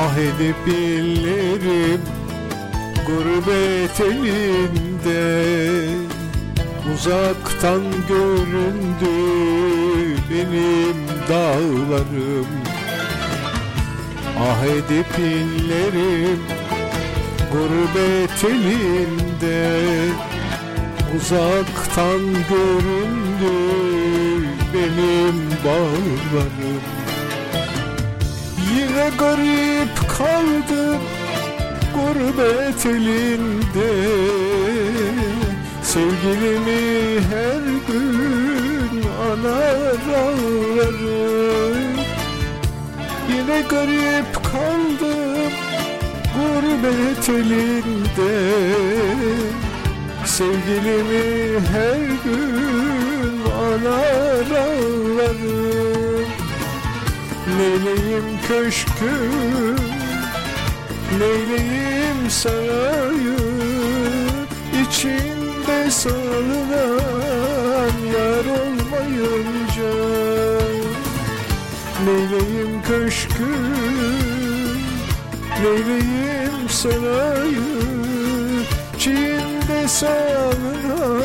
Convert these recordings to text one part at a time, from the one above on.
Ah edip illerim gurbet elinde. Uzaktan göründü benim dağlarım. Ah edip illerim gurbet elinde. Uzaktan göründü benim bağlarım Yine garip kaldım gurbet elinde Sevgilimi her gün anar ağlarım Yine garip kaldım gurbet elinde Sevgilimi her gün anar ağlarım Leyleyim köşküm Leyleyim sarayı içinde salınan yar olmayınca. Leyleyim köşküm Leyleyim sarayı içinde salınan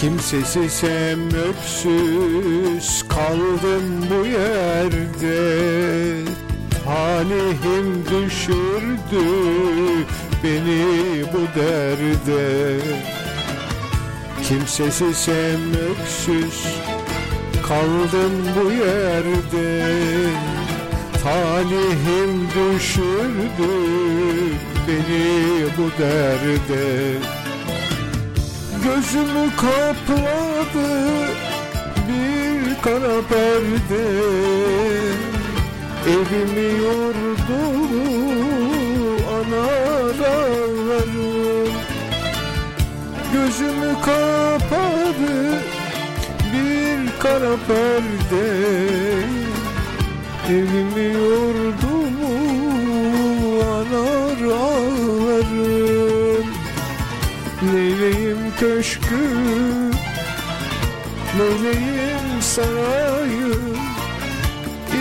Kimsesiz hem kaldım bu yerde. Talihim düşürdü beni bu derde. Kimsesiz hem kaldım bu yerde. Talihim düşürdü beni bu derde Gözümü kapladı bir kara perde. Evimi yordu anar ağlarım Gözümü kapadı bir kara perde. Evimi yordu Leyleyim köşkü Leyleyim sarayı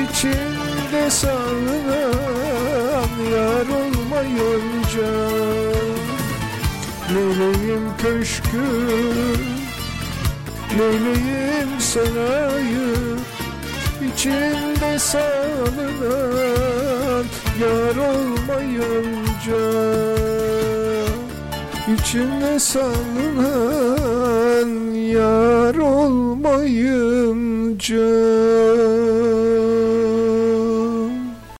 içinde salınan yar olmayınca Leyleyim köşkü Leyleyim sarayı içinde salınan yar olmayınca İçine salınan